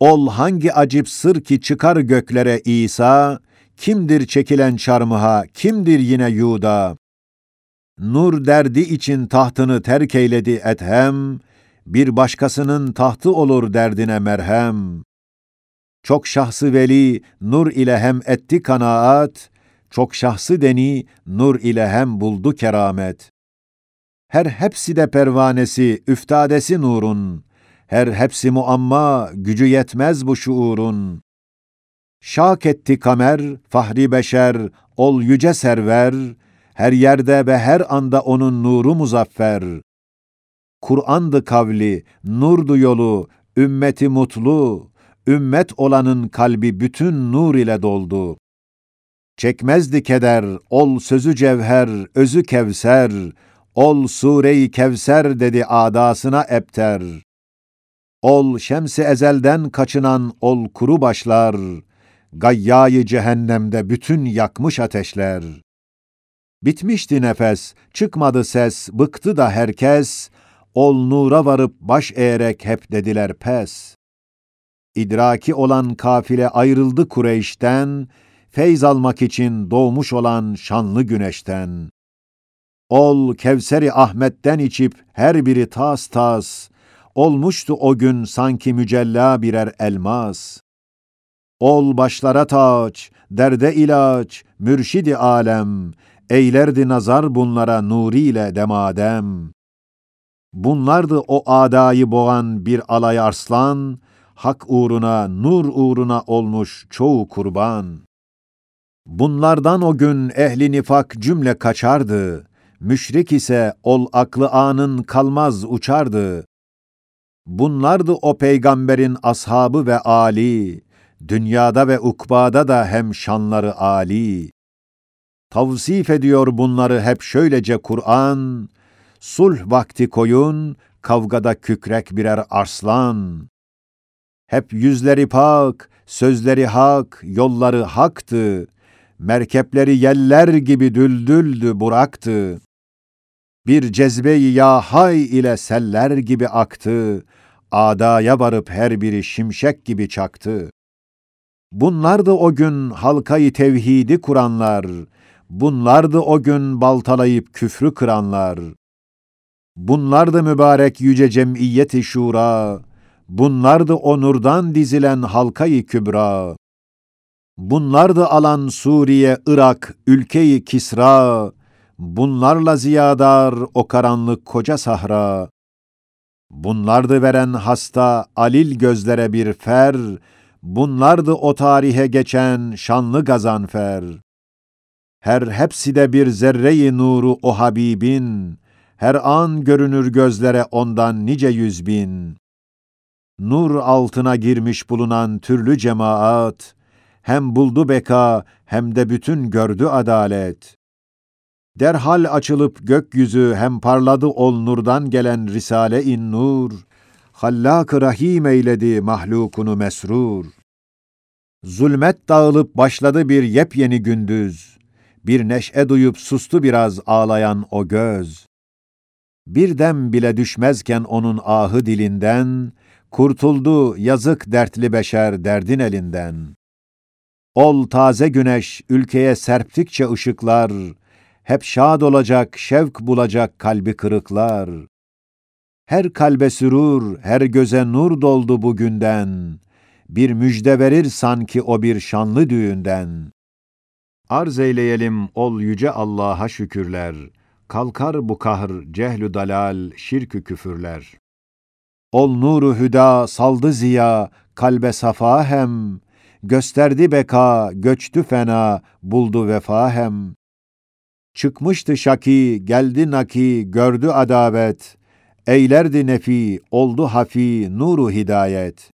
Ol hangi acip sır ki çıkar göklere İsa, kimdir çekilen çarmıha, kimdir yine Yuda? Nur derdi için tahtını terk eyledi ethem, bir başkasının tahtı olur derdine merhem. Çok şahsı veli nur ile hem etti kanaat, çok şahsı deni nur ile hem buldu keramet. Her hepsi de pervanesi, üftadesi nurun, her hepsi muamma, gücü yetmez bu şuurun. Şak etti kamer, fahri beşer, ol yüce server, her yerde ve her anda onun nuru muzaffer. Kur'an'dı kavli, nurdu yolu, ümmeti mutlu, ümmet olanın kalbi bütün nur ile doldu. Çekmezdi keder, ol sözü cevher, özü kevser, ol sure-i kevser dedi adasına epter. Ol şemsi ezelden kaçınan ol kuru başlar, gayyayı cehennemde bütün yakmış ateşler. Bitmişti nefes, çıkmadı ses, bıktı da herkes, ol nura varıp baş eğerek hep dediler pes. İdraki olan kafile ayrıldı Kureyş'ten, feyz almak için doğmuş olan şanlı güneşten. Ol Kevseri Ahmet'ten içip her biri tas tas, olmuştu o gün sanki mücella birer elmas. Ol başlara taç, derde ilaç, mürşidi alem, eylerdi nazar bunlara nuriyle demadem. Bunlardı o adayı boğan bir alay arslan, hak uğruna, nur uğruna olmuş çoğu kurban. Bunlardan o gün ehli nifak cümle kaçardı, müşrik ise ol aklı anın kalmaz uçardı. Bunlardı o peygamberin ashabı ve ali, dünyada ve ukbada da hem şanları ali. Tavsif ediyor bunları hep şöylece Kur'an, sulh vakti koyun, kavgada kükrek birer arslan. Hep yüzleri pak, sözleri hak, yolları haktı, merkepleri yeller gibi düldüldü buraktı. Bir cezbe-i ya hay ile seller gibi aktı, adaya varıp her biri şimşek gibi çaktı. Bunlardı o gün halkayı tevhidi kuranlar, bunlardı o gün baltalayıp küfrü kıranlar. Bunlardı mübarek yüce cemiyeti şura, bunlardı o nurdan dizilen halkayı kübra. Bunlardı alan Suriye, Irak, ülkeyi Kisra, bunlarla ziyadar o karanlık koca sahra. Bunlardı veren hasta, alil gözlere bir fer, bunlardı o tarihe geçen şanlı gazanfer. Her hepsi de bir zerreyi nuru o Habibin, her an görünür gözlere ondan nice yüz bin. Nur altına girmiş bulunan türlü cemaat, hem buldu beka hem de bütün gördü adalet. Derhal açılıp gökyüzü hem parladı ol nurdan gelen Risale-i Nur, Hallak-ı Rahim eyledi mahlukunu mesrur. Zulmet dağılıp başladı bir yepyeni gündüz, bir neşe duyup sustu biraz ağlayan o göz. Bir dem bile düşmezken onun ahı dilinden, kurtuldu yazık dertli beşer derdin elinden. Ol taze güneş ülkeye serptikçe ışıklar, hep şad olacak, şevk bulacak kalbi kırıklar. Her kalbe sürur, her göze nur doldu bugünden. Bir müjde verir sanki o bir şanlı düğünden. Arz eyleyelim ol yüce Allah'a şükürler. Kalkar bu kahr, cehlü dalal, şirkü küfürler. Ol nuru hüda, saldı ziya, kalbe safa hem, gösterdi beka, göçtü fena, buldu vefa hem. Çıkmıştı şaki, geldi naki, gördü adavet. Eylerdi nefi, oldu hafi, nuru hidayet.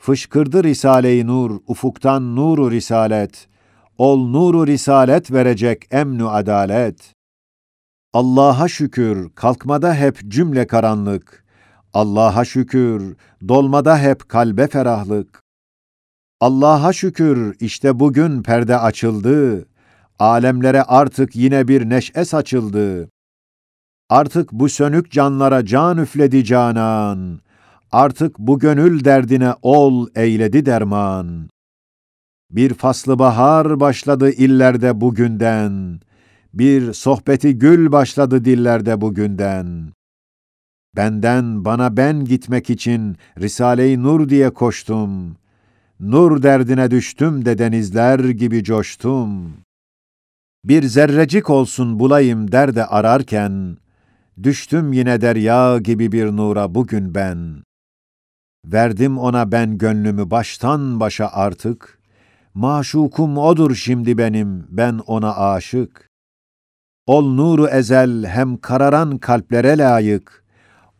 Fışkırdı Risale-i Nur, ufuktan nuru risalet. Ol nuru risalet verecek emnu adalet. Allah'a şükür, kalkmada hep cümle karanlık. Allah'a şükür, dolmada hep kalbe ferahlık. Allah'a şükür, işte bugün perde açıldı. Alemlere artık yine bir neşe saçıldı. Artık bu sönük canlara can üfledi canan. Artık bu gönül derdine ol eyledi derman. Bir faslı bahar başladı illerde bugünden. Bir sohbeti gül başladı dillerde bugünden. Benden bana ben gitmek için Risale-i Nur diye koştum. Nur derdine düştüm de denizler gibi coştum. Bir zerrecik olsun bulayım derde ararken, düştüm yine derya gibi bir nura bugün ben. Verdim ona ben gönlümü baştan başa artık, maşukum odur şimdi benim, ben ona aşık. Ol nuru ezel hem kararan kalplere layık,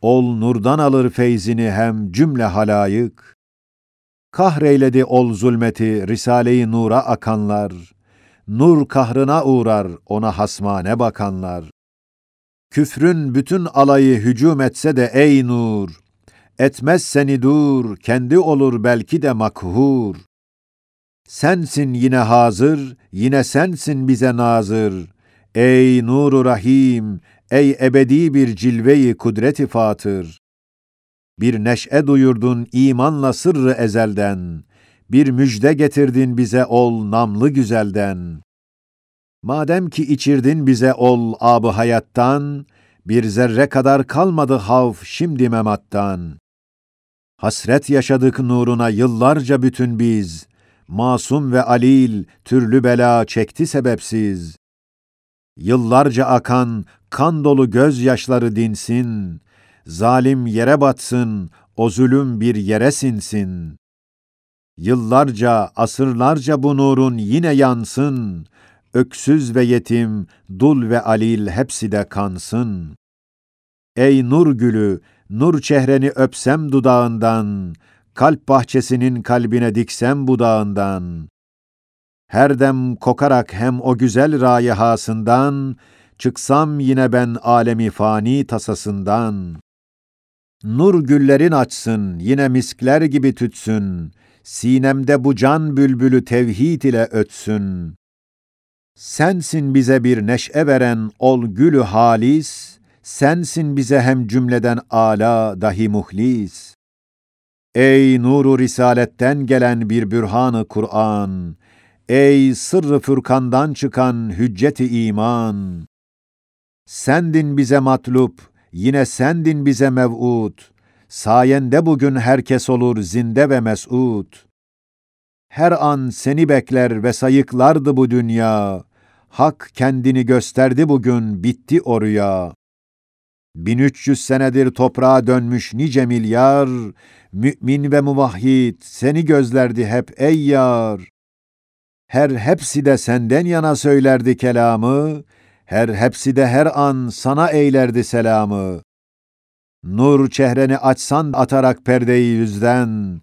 ol nurdan alır feyzini hem cümle halayık. Kahreyledi ol zulmeti Risale-i Nur'a akanlar, nur kahrına uğrar ona hasmane bakanlar. Küfrün bütün alayı hücum etse de ey nur, etmez seni dur, kendi olur belki de makhur. Sensin yine hazır, yine sensin bize nazır. Ey nuru rahim, ey ebedi bir cilveyi kudreti fatır. Bir neşe duyurdun imanla sırrı ezelden, bir müjde getirdin bize ol namlı güzelden. Madem ki içirdin bize ol abı hayattan, bir zerre kadar kalmadı havf şimdi memattan. Hasret yaşadık nuruna yıllarca bütün biz, masum ve alil türlü bela çekti sebepsiz. Yıllarca akan kan dolu gözyaşları dinsin, zalim yere batsın, o zulüm bir yere sinsin. Yıllarca, asırlarca bu nurun yine yansın, öksüz ve yetim, dul ve alil hepsi de kansın. Ey nur gülü, nur çehreni öpsem dudağından, kalp bahçesinin kalbine diksem budağından. Her dem kokarak hem o güzel rayihasından, çıksam yine ben alemi fani tasasından. Nur güllerin açsın, yine miskler gibi tütsün, sinemde bu can bülbülü tevhid ile ötsün. Sensin bize bir neşe veren ol gülü halis, sensin bize hem cümleden ala dahi muhlis. Ey nuru risaletten gelen bir bürhanı Kur'an, ey sırrı fırkandan çıkan hücceti iman. Sendin bize matlup, yine sendin bize mev'ud. Sayende bugün herkes olur zinde ve mes'ud. Her an seni bekler ve sayıklardı bu dünya. Hak kendini gösterdi bugün, bitti o rüya. 1300 senedir toprağa dönmüş nice milyar, mümin ve muvahhid seni gözlerdi hep ey yar. Her hepsi de senden yana söylerdi kelamı, her hepsi de her an sana eylerdi selamı. Nur çehreni açsan atarak perdeyi yüzden,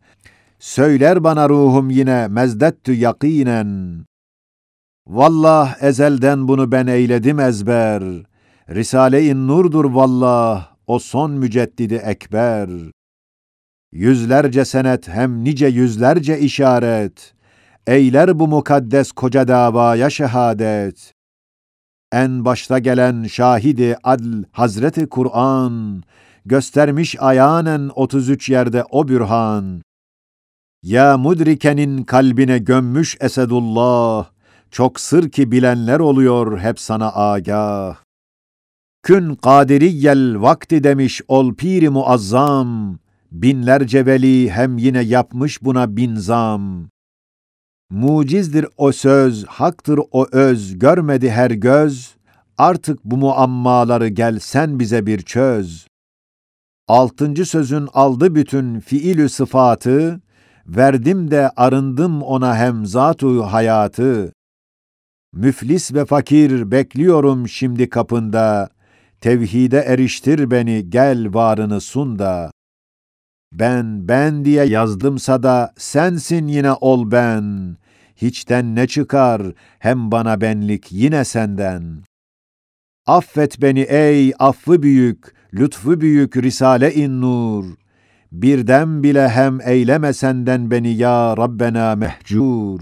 söyler bana ruhum yine mezdettü yakinen. Vallah ezelden bunu ben eyledim ezber, Risale-i Nur'dur vallah, o son müceddidi ekber. Yüzlerce senet hem nice yüzlerce işaret, eyler bu mukaddes koca davaya şehadet. En başta gelen şahidi adl Hazreti Kur'an, göstermiş ayanen 33 yerde o bürhan. Ya mudrikenin kalbine gömmüş Esedullah, çok sır ki bilenler oluyor hep sana agah. Kün kadiriyel vakti demiş ol piri muazzam, binlerce veli hem yine yapmış buna binzam. Mucizdir o söz, haktır o öz, görmedi her göz, artık bu muammaları gel sen bize bir çöz. Altıncı sözün aldı bütün fiilü sıfatı, verdim de arındım ona hem zatu hayatı. Müflis ve fakir bekliyorum şimdi kapında, tevhide eriştir beni, gel varını sun da. Ben, ben diye yazdımsa da sensin yine ol ben. Hiçten ne çıkar, hem bana benlik yine senden. Affet beni ey affı büyük, lütfu büyük Risale-i Nur. Birden bile hem eyleme senden beni ya Rabbena mehcur.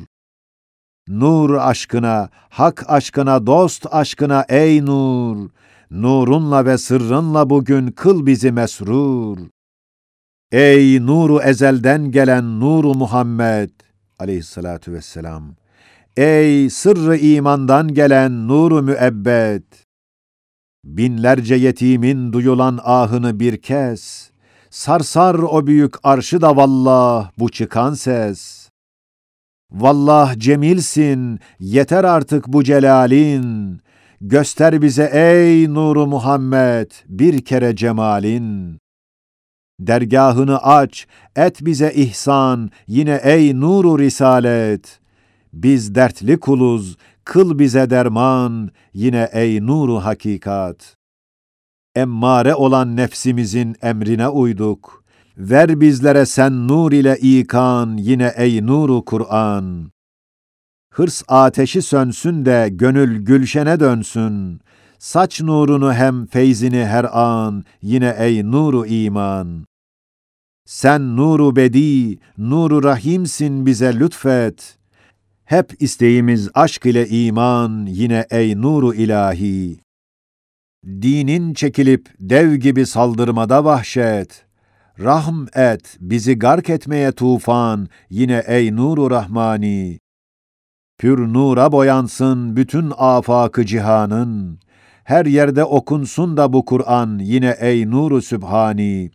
Nur aşkına, hak aşkına, dost aşkına ey nur. Nurunla ve sırrınla bugün kıl bizi mesrur. Ey nuru ezelden gelen nuru Muhammed aleyhissalatu vesselam. Ey sırrı imandan gelen nuru müebbet. Binlerce yetimin duyulan ahını bir kez, sarsar o büyük arşı da vallah bu çıkan ses. Vallah cemilsin, yeter artık bu celalin, göster bize ey nuru Muhammed bir kere cemalin. Dergahını aç, et bize ihsan, yine ey nuru risalet. Biz dertli kuluz, kıl bize derman, yine ey nuru hakikat. Emmare olan nefsimizin emrine uyduk. Ver bizlere sen nur ile ikan, yine ey nuru Kur'an. Hırs ateşi sönsün de gönül gülşene dönsün. Saç nurunu hem feyzini her an, yine ey nuru iman. Sen nuru bedi, nuru rahimsin bize lütfet. Hep isteğimiz aşk ile iman, yine ey nuru ilahi. Dinin çekilip dev gibi saldırmada vahşet. Rahm et, bizi gark etmeye tufan, yine ey nuru rahmani. Pür nura boyansın bütün afakı cihanın. Her yerde okunsun da bu Kur'an, yine ey nuru sübhani.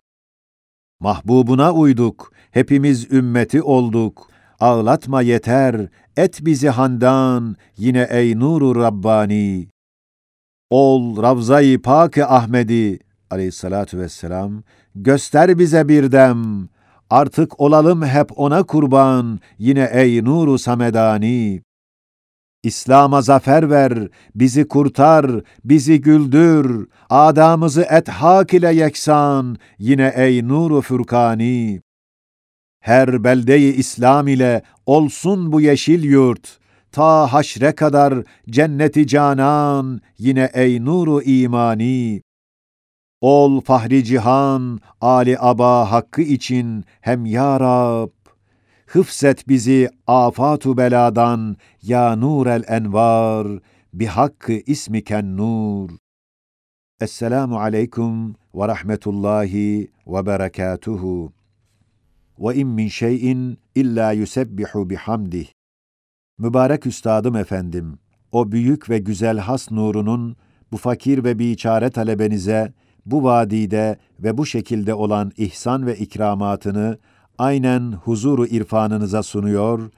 Mahbubuna uyduk, hepimiz ümmeti olduk. Ağlatma yeter, et bizi handan, yine ey nuru Rabbani. Ol Ravza-i Pak-ı Ahmedi aleyhissalatu vesselam, göster bize bir dem, artık olalım hep ona kurban, yine ey nuru Samedani. İslam'a zafer ver, bizi kurtar, bizi güldür, adamızı et hak ile yeksan, yine ey nuru Furkani. Her beldeyi İslam ile olsun bu yeşil yurt, ta haşre kadar cenneti canan, yine ey nuru imani. Ol fahri cihan, Ali Aba hakkı için hem ya Rab, hıfzet bizi afatu beladan, ya nurel envar, bi hakkı ismiken nur. Esselamu aleyküm ve rahmetullahi ve berekatuhu. Ve in min şeyin illa yusebbihu bihamdih. Mübarek üstadım efendim, o büyük ve güzel has nurunun bu fakir ve biçare talebenize bu vadide ve bu şekilde olan ihsan ve ikramatını aynen huzuru irfanınıza sunuyor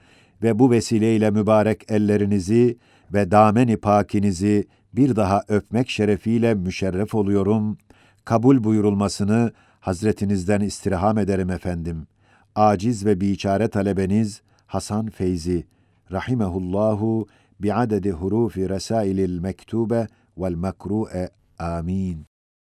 ve bu vesileyle mübarek ellerinizi ve dameni pakinizi bir daha öpmek şerefiyle müşerref oluyorum. Kabul buyurulmasını Hazretinizden istirham ederim efendim. Aciz ve biçare talebeniz Hasan Feyzi rahimehullahu bi'adedi hurufi resailil mektube vel mekru'e amin.